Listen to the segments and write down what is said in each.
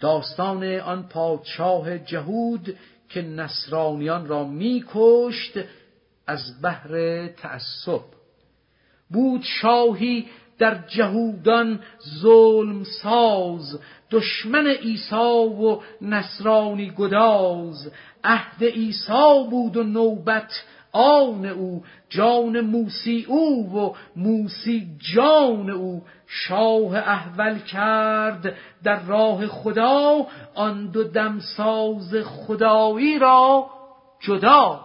داستان آن پادشاه جهود که نصرانیان را میکشت از بحر تعصب. بود شاهی در جهودان ظلم ساز دشمن عیسی و نصرانی گداز. عهد عیسی بود و نوبت آن او جان موسی او و موسی جان او. شاه احول کرد در راه خدا آن دو دمساز خدایی را جدا.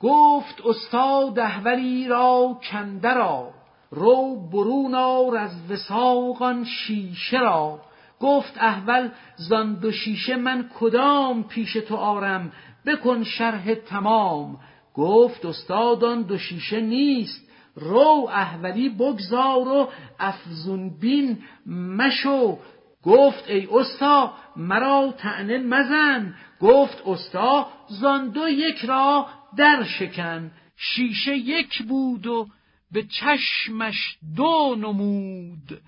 گفت استاد احولی را کنده را رو برون آر از وساقان شیشه را. گفت احول زان دو شیشه من کدام پیش تو آرم؟ بکن شرح تمام. گفت استادان دو شیشه نیست. رو احولی بگذار و افزون بین مشو. گفت ای استا مرا تعنه مزن. گفت استا زان دو یک را در شکن. شیشه یک بود و به چشمش دو نمود.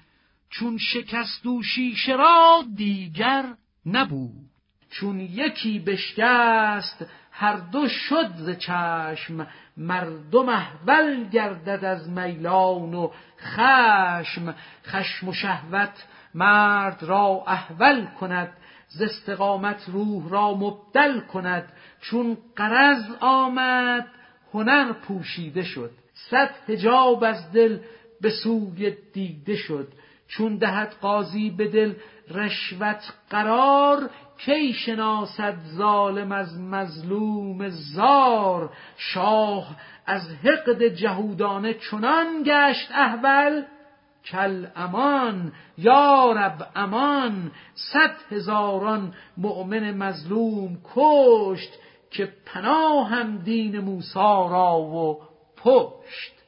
چون شکست و شیشه را دیگر نبود. چون یکی بشکست هر دو شد ز چشم مردم احول گردد از میلان و خشم. خشم و شهوت مرد را احول کند ز استقامت روح را مبدل کند. چون قرض آمد هنر پوشیده شد. صد حجاب از دل به سوی دیده شد. چون دهد قاضی به دل رشوت قرار کی شناسد ظالم از مظلوم زار؟ شاه از حقد جهودانه چنان گشت احول کل امان یا رب امان صد هزاران مؤمن مظلوم کشت که پناهم دین موسی را و پشت.